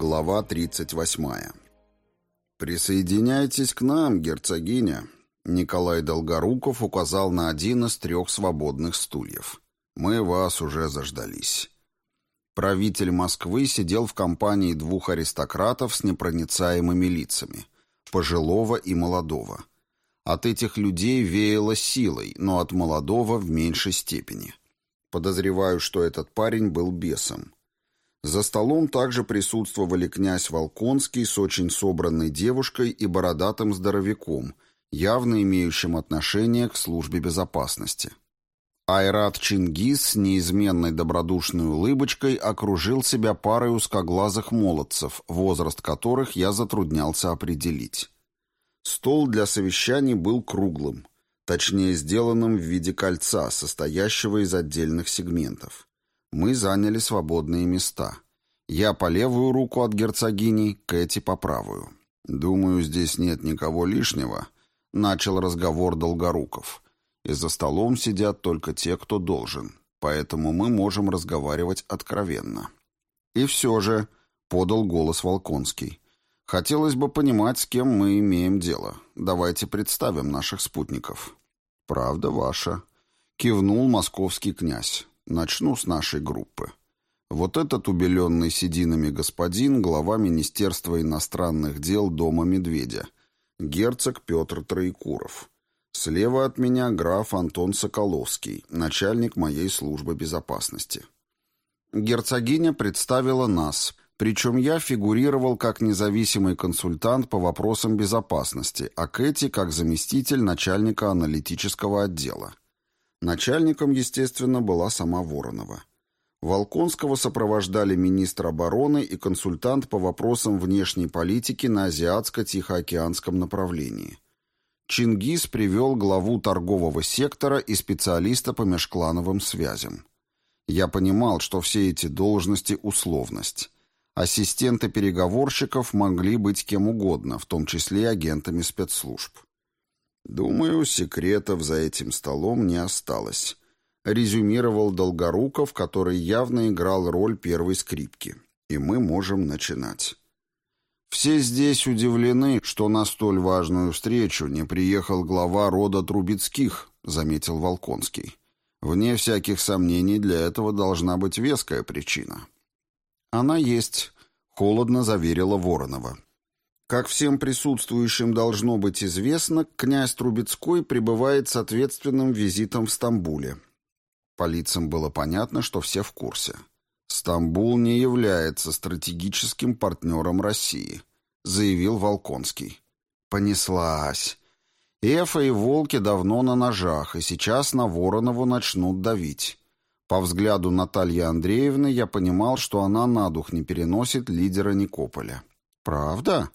Глава 38. «Присоединяйтесь к нам, герцогиня», — Николай Долгоруков указал на один из трех свободных стульев. «Мы вас уже заждались». Правитель Москвы сидел в компании двух аристократов с непроницаемыми лицами, пожилого и молодого. От этих людей веяло силой, но от молодого в меньшей степени. Подозреваю, что этот парень был бесом. За столом также присутствовали князь Волконский с очень собранной девушкой и бородатым здоровяком, явно имеющим отношение к службе безопасности. Айрат Чингис с неизменной добродушной улыбочкой окружил себя парой узкоглазых молодцев, возраст которых я затруднялся определить. Стол для совещаний был круглым, точнее сделанным в виде кольца, состоящего из отдельных сегментов. Мы заняли свободные места. Я по левую руку от герцогини, Кэти по правую. «Думаю, здесь нет никого лишнего», — начал разговор Долгоруков. «И за столом сидят только те, кто должен, поэтому мы можем разговаривать откровенно». «И все же», — подал голос Волконский, — «хотелось бы понимать, с кем мы имеем дело. Давайте представим наших спутников». «Правда ваша», — кивнул московский князь. Начну с нашей группы. Вот этот убеленный сединами господин, глава Министерства иностранных дел Дома Медведя, герцог Петр Троекуров. Слева от меня граф Антон Соколовский, начальник моей службы безопасности. Герцогиня представила нас, причем я фигурировал как независимый консультант по вопросам безопасности, а Кэти как заместитель начальника аналитического отдела. Начальником, естественно, была сама Воронова. Волконского сопровождали министр обороны и консультант по вопросам внешней политики на Азиатско-Тихоокеанском направлении. Чингис привел главу торгового сектора и специалиста по межклановым связям. Я понимал, что все эти должности – условность. Ассистенты переговорщиков могли быть кем угодно, в том числе агентами спецслужб. «Думаю, секретов за этим столом не осталось», — резюмировал Долгоруков, который явно играл роль первой скрипки. «И мы можем начинать». Все здесь удивлены, что на столь важную встречу не приехал глава рода Трубецких, заметил Волконский. Вне всяких сомнений для этого должна быть веская причина. Она есть, холодно заверила Воронова. Как всем присутствующим должно быть известно, князь Трубецкой пребывает с ответственным визитом в Стамбуле. По лицам было понятно, что все в курсе. «Стамбул не является стратегическим партнером России», — заявил Волконский. «Понеслась. Эфа и Волки давно на ножах, и сейчас на Воронову начнут давить». По взгляду Натальи Андреевны я понимал, что она на дух не переносит лидера Никополя. «Правда?»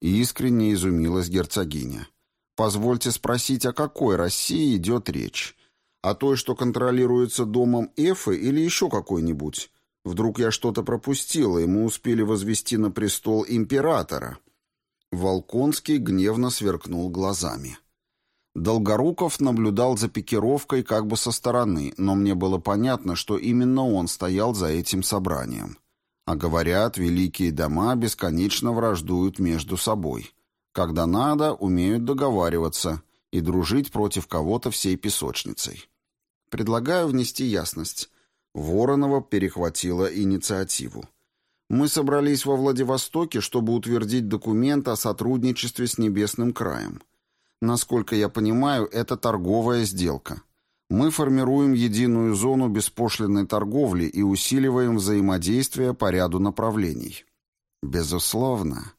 И искренне изумилась герцогиня. «Позвольте спросить, о какой России идет речь? О той, что контролируется домом Эфы или еще какой-нибудь? Вдруг я что-то пропустила, и мы успели возвести на престол императора?» Волконский гневно сверкнул глазами. Долгоруков наблюдал за пикировкой как бы со стороны, но мне было понятно, что именно он стоял за этим собранием. А говорят, великие дома бесконечно враждуют между собой. Когда надо, умеют договариваться и дружить против кого-то всей песочницей. Предлагаю внести ясность. Воронова перехватила инициативу. Мы собрались во Владивостоке, чтобы утвердить документ о сотрудничестве с Небесным краем. Насколько я понимаю, это торговая сделка. Мы формируем единую зону беспошлинной торговли и усиливаем взаимодействие по ряду направлений. Безусловно,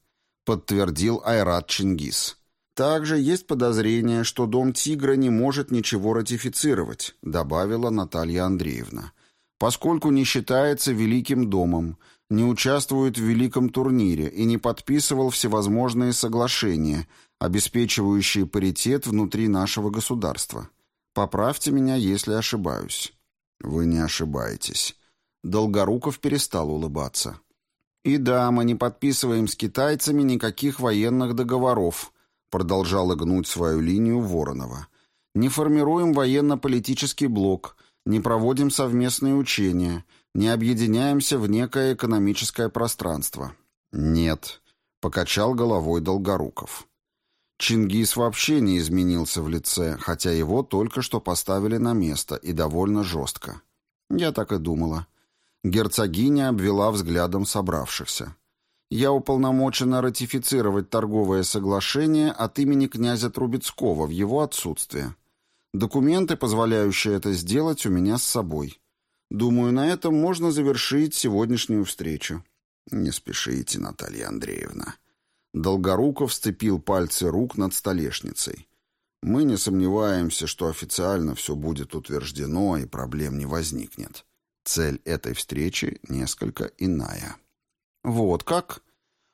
подтвердил Айрат Чингис. Также есть подозрение, что Дом Тигра не может ничего ратифицировать, добавила Наталья Андреевна, поскольку не считается великим домом, не участвует в великом турнире и не подписывал всевозможные соглашения, обеспечивающие паритет внутри нашего государства. Поправьте меня, если ошибаюсь. Вы не ошибаетесь. Долгоруков перестал улыбаться. И да, мы не подписываем с китайцами никаких военных договоров, продолжала гнуть свою линию Воронова. Не формируем военно-политический блок, не проводим совместные учения, не объединяемся в некое экономическое пространство. Нет, покачал головой Долгоруков. Чингис вообще не изменился в лице, хотя его только что поставили на место и довольно жестко. Я так и думала. Герцогиня обвела взглядом собравшихся. Я уполномочена ратифицировать торговое соглашение от имени князя Трубецкого в его отсутствие. Документы, позволяющие это сделать, у меня с собой. Думаю, на этом можно завершить сегодняшнюю встречу. Не спешите, Наталья Андреевна. Долгоруков сцепил пальцы рук над столешницей. Мы не сомневаемся, что официально все будет утверждено и проблем не возникнет. Цель этой встречи несколько иная. Вот как?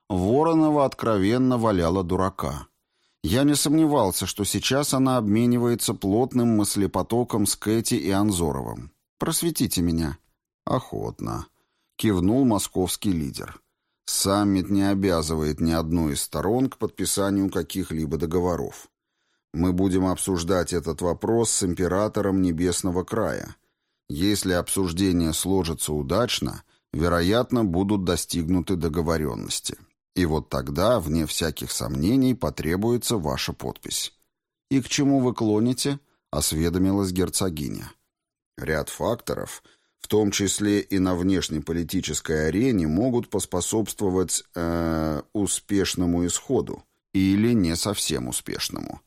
Воронова откровенно валяла дурака. Я не сомневался, что сейчас она обменивается плотным мыслепотоком с Кэти и Анзоровым. Просветите меня. Охотно. Кивнул московский лидер. Саммит не обязывает ни одну из сторон к подписанию каких-либо договоров. Мы будем обсуждать этот вопрос с императором Небесного края. Если обсуждение сложится удачно, вероятно, будут достигнуты договоренности. И вот тогда, вне всяких сомнений, потребуется ваша подпись. «И к чему вы клоните?» — осведомилась герцогиня. Ряд факторов, в том числе и на внешнеполитической арене, могут поспособствовать э, успешному исходу или не совсем успешному.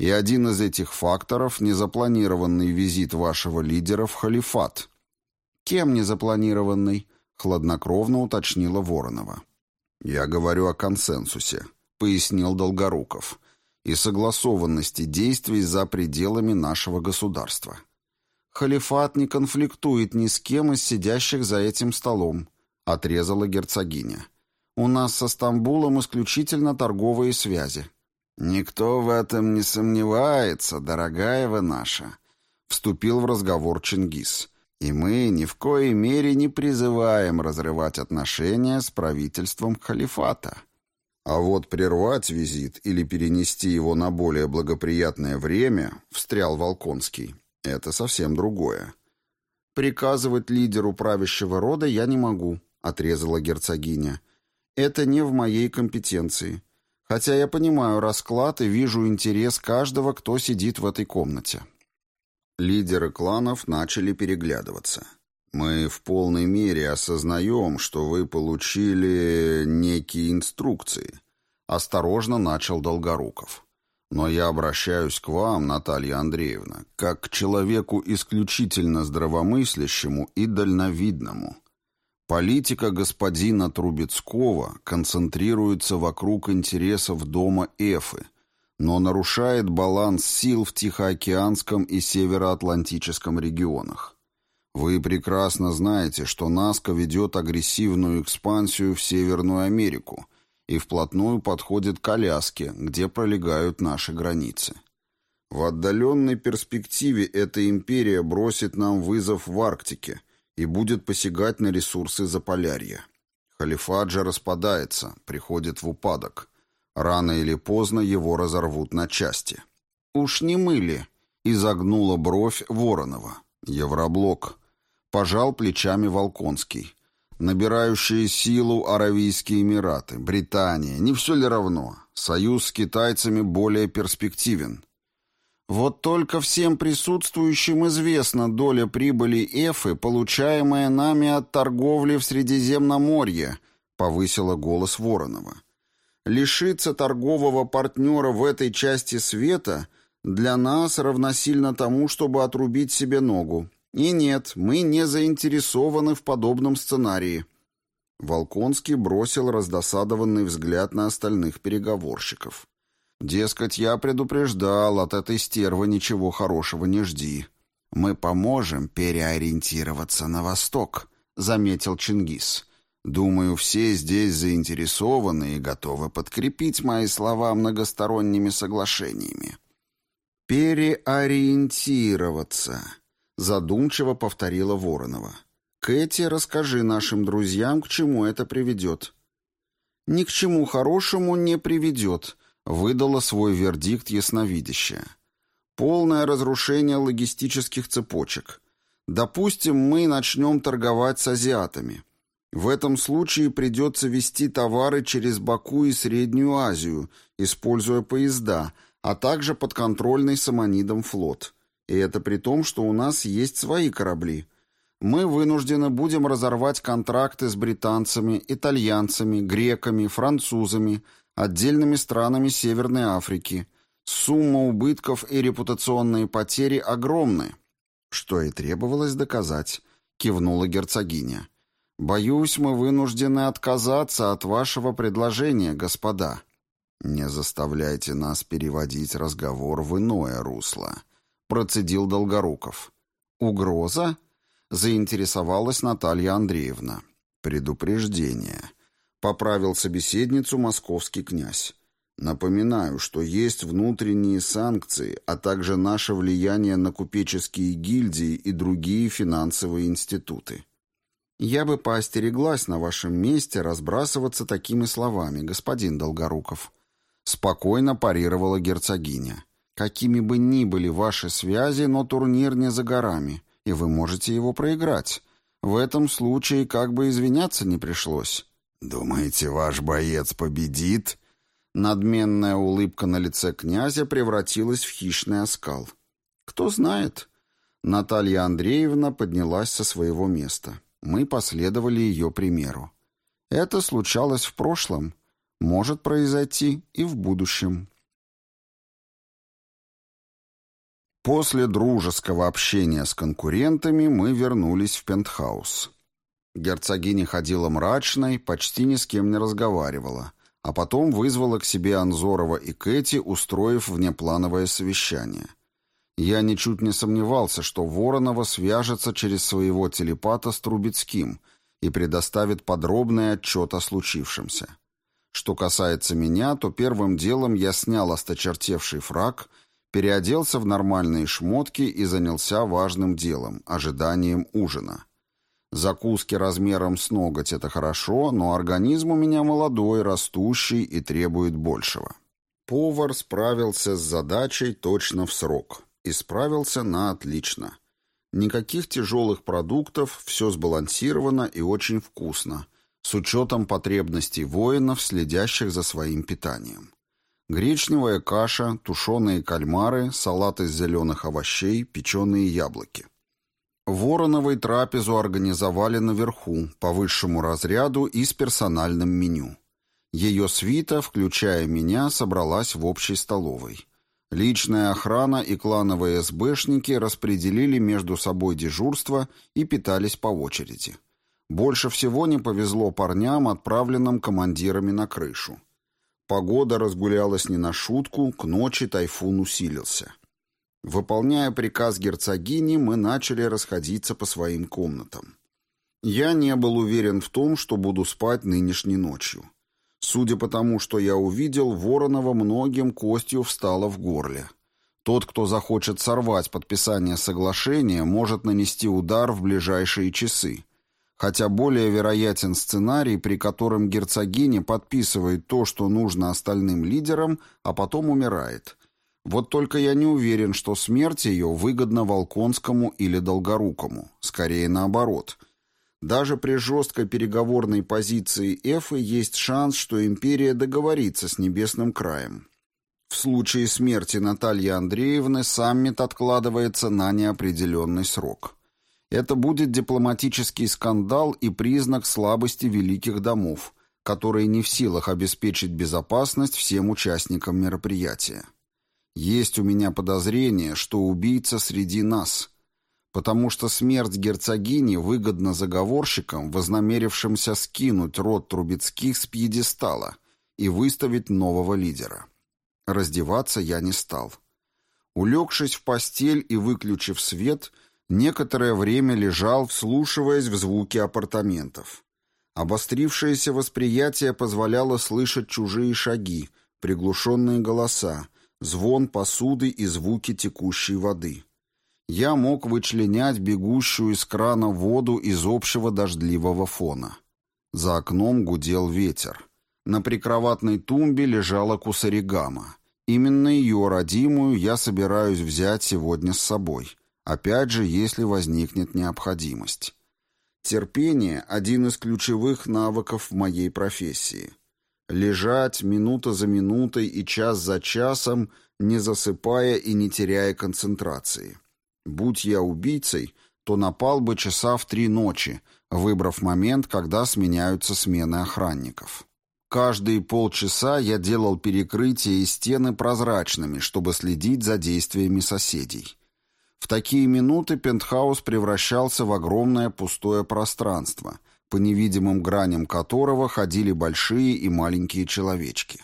И один из этих факторов – незапланированный визит вашего лидера в халифат. «Кем незапланированный?» – хладнокровно уточнила Воронова. «Я говорю о консенсусе», — пояснил Долгоруков, «и согласованности действий за пределами нашего государства. Халифат не конфликтует ни с кем из сидящих за этим столом», — отрезала герцогиня. «У нас со Стамбулом исключительно торговые связи». «Никто в этом не сомневается, дорогая вы наша», — вступил в разговор Чингис. И мы ни в коей мере не призываем разрывать отношения с правительством халифата. А вот прервать визит или перенести его на более благоприятное время, встрял Волконский, это совсем другое. «Приказывать лидеру правящего рода я не могу», — отрезала герцогиня. «Это не в моей компетенции. Хотя я понимаю расклад и вижу интерес каждого, кто сидит в этой комнате». Лидеры кланов начали переглядываться. «Мы в полной мере осознаем, что вы получили некие инструкции», — осторожно начал Долгоруков. «Но я обращаюсь к вам, Наталья Андреевна, как к человеку исключительно здравомыслящему и дальновидному. Политика господина Трубецкого концентрируется вокруг интересов дома Эфы, но нарушает баланс сил в Тихоокеанском и Североатлантическом регионах. Вы прекрасно знаете, что НАСКО ведет агрессивную экспансию в Северную Америку и вплотную подходит к Аляске, где пролегают наши границы. В отдаленной перспективе эта империя бросит нам вызов в Арктике и будет посягать на ресурсы Заполярья. Халифат же распадается, приходит в упадок – Рано или поздно его разорвут на части. «Уж не мыли», — изогнула бровь Воронова. «Евроблок». Пожал плечами Волконский. Набирающие силу Аравийские Эмираты, Британия. Не все ли равно? Союз с китайцами более перспективен. Вот только всем присутствующим известна доля прибыли Эфы, получаемая нами от торговли в Средиземноморье, повысила голос Воронова. Лишиться торгового партнера в этой части света для нас равносильно тому, чтобы отрубить себе ногу. И нет, мы не заинтересованы в подобном сценарии. Волконский бросил раздосадованный взгляд на остальных переговорщиков. Дескать, я предупреждал, от этой стервы ничего хорошего не жди. Мы поможем переориентироваться на восток, заметил Чингис. Думаю, все здесь заинтересованы и готовы подкрепить мои слова многосторонними соглашениями. «Переориентироваться», — задумчиво повторила Воронова. «Кэти, расскажи нашим друзьям, к чему это приведет». «Ни к чему хорошему не приведет», — выдала свой вердикт ясновидящая. «Полное разрушение логистических цепочек. Допустим, мы начнем торговать с азиатами». В этом случае придется вести товары через Баку и Среднюю Азию, используя поезда, а также подконтрольный саманидом флот. И это при том, что у нас есть свои корабли. Мы вынуждены будем разорвать контракты с британцами, итальянцами, греками, французами, отдельными странами Северной Африки. Сумма убытков и репутационные потери огромны. Что и требовалось доказать, кивнула герцогиня. Боюсь, мы вынуждены отказаться от вашего предложения, господа. Не заставляйте нас переводить разговор в иное русло, процедил Долгоруков. Угроза? заинтересовалась Наталья Андреевна. Предупреждение. Поправил собеседницу московский князь. Напоминаю, что есть внутренние санкции, а также наше влияние на купеческие гильдии и другие финансовые институты. Я бы поостереглась на вашем месте разбрасываться такими словами, господин Долгоруков. Спокойно парировала герцогиня. Какими бы ни были ваши связи, но турнир не за горами и вы можете его проиграть. В этом случае как бы извиняться не пришлось. «Думаете, ваш боец победит?» Надменная улыбка на лице князя превратилась в хищный оскал. «Кто знает?» Наталья Андреевна поднялась со своего места. Мы последовали ее примеру. Это случалось в прошлом, может произойти и в будущем. После дружеского общения с конкурентами мы вернулись в пентхаус. Герцогиня ходила мрачной, почти ни с кем не разговаривала, а потом вызвала к себе Анзорова и Кэти, устроив внеплановое совещание. Я ничуть не сомневался, что Воронова свяжется через своего телепата с Трубецким и предоставит подробный отчет о случившемся. Что касается меня, то первым делом я снял осточертевший фраг — переоделся в нормальные шмотки и занялся важным делом – ожиданием ужина. Закуски размером с ноготь – это хорошо, но организм у меня молодой, растущий и требует большего. Повар справился с задачей точно в срок. И справился на отлично. Никаких тяжелых продуктов, все сбалансировано и очень вкусно, с учетом потребностей воинов, следящих за своим питанием. Гречневая каша, тушеные кальмары, салат из зеленых овощей, печеные яблоки. Вороновой трапезу организовали наверху, по высшему разряду и с персональным меню. Ее свита, включая меня, собралась в общей столовой. Личная охрана и клановые СБшники распределили между собой дежурство и питались по очереди. Больше всего не повезло парням, отправленным командирами на крышу. Погода разгулялась не на шутку, к ночи тайфун усилился. Выполняя приказ герцогини, мы начали расходиться по своим комнатам. Я не был уверен в том, что буду спать нынешней ночью. Судя по тому, что я увидел, Воронова многим костью встала в горле. Тот, кто захочет сорвать подписание соглашения, может нанести удар в ближайшие часы хотя более вероятен сценарий, при котором герцогиня подписывает то, что нужно остальным лидерам, а потом умирает. Вот только я не уверен, что смерть ее выгодна Волконскому или Долгорукому. Скорее наоборот. Даже при жесткой переговорной позиции Эфы есть шанс, что империя договорится с Небесным краем. В случае смерти Натальи Андреевны саммит откладывается на неопределенный срок. Это будет дипломатический скандал и признак слабости великих домов, которые не в силах обеспечить безопасность всем участникам мероприятия. Есть у меня подозрение, что убийца среди нас, потому что смерть герцогини выгодна заговорщикам, вознамерившимся скинуть род Трубецких с пьедестала и выставить нового лидера. Раздеваться я не стал. Улегшись в постель и выключив свет – Некоторое время лежал, вслушиваясь в звуки апартаментов. Обострившееся восприятие позволяло слышать чужие шаги, приглушенные голоса, звон посуды и звуки текущей воды. Я мог вычленять бегущую из крана воду из общего дождливого фона. За окном гудел ветер. На прикроватной тумбе лежала кусаригама. Именно ее родимую я собираюсь взять сегодня с собой. Опять же, если возникнет необходимость. Терпение – один из ключевых навыков в моей профессии. Лежать минута за минутой и час за часом, не засыпая и не теряя концентрации. Будь я убийцей, то напал бы часа в три ночи, выбрав момент, когда сменяются смены охранников. Каждые полчаса я делал перекрытия и стены прозрачными, чтобы следить за действиями соседей. В такие минуты пентхаус превращался в огромное пустое пространство, по невидимым граням которого ходили большие и маленькие человечки.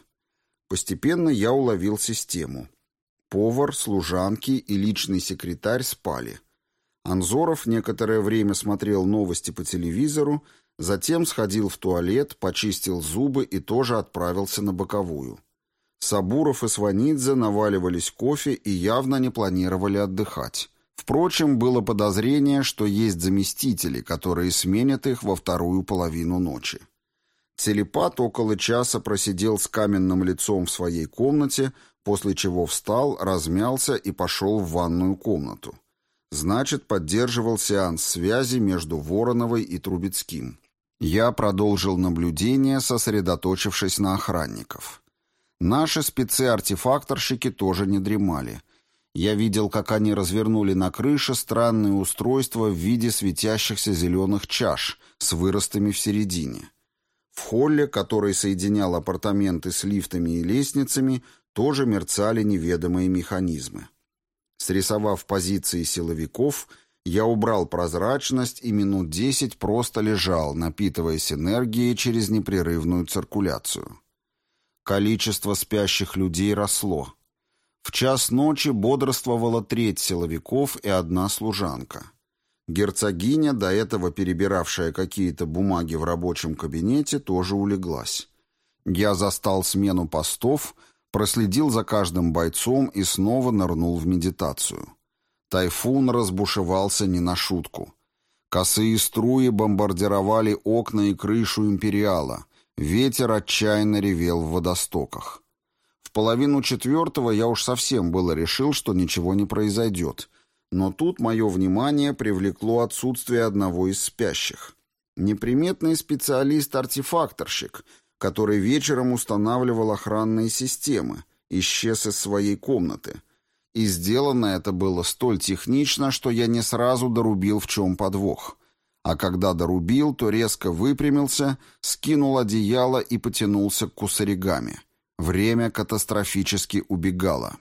Постепенно я уловил систему. Повар, служанки и личный секретарь спали. Анзоров некоторое время смотрел новости по телевизору, затем сходил в туалет, почистил зубы и тоже отправился на боковую. Сабуров и Сванидзе наваливались кофе и явно не планировали отдыхать. Впрочем, было подозрение, что есть заместители, которые сменят их во вторую половину ночи. Телепат около часа просидел с каменным лицом в своей комнате, после чего встал, размялся и пошел в ванную комнату. Значит, поддерживал сеанс связи между Вороновой и Трубецким. Я продолжил наблюдение, сосредоточившись на охранников. Наши спецы-артефакторщики тоже не дремали. Я видел, как они развернули на крыше странное устройство в виде светящихся зеленых чаш с выростами в середине. В холле, который соединял апартаменты с лифтами и лестницами, тоже мерцали неведомые механизмы. Срисовав позиции силовиков, я убрал прозрачность и минут десять просто лежал, напитываясь энергией через непрерывную циркуляцию. Количество спящих людей росло. В час ночи бодрствовала треть силовиков и одна служанка. Герцогиня, до этого перебиравшая какие-то бумаги в рабочем кабинете, тоже улеглась. Я застал смену постов, проследил за каждым бойцом и снова нырнул в медитацию. Тайфун разбушевался не на шутку. Косые струи бомбардировали окна и крышу Империала. Ветер отчаянно ревел в водостоках. В половину четвертого я уж совсем было решил, что ничего не произойдет. Но тут мое внимание привлекло отсутствие одного из спящих. Неприметный специалист-артефакторщик, который вечером устанавливал охранные системы, исчез из своей комнаты. И сделано это было столь технично, что я не сразу дорубил, в чем подвох. А когда дорубил, то резко выпрямился, скинул одеяло и потянулся к кусаригами. Время катастрофически убегало.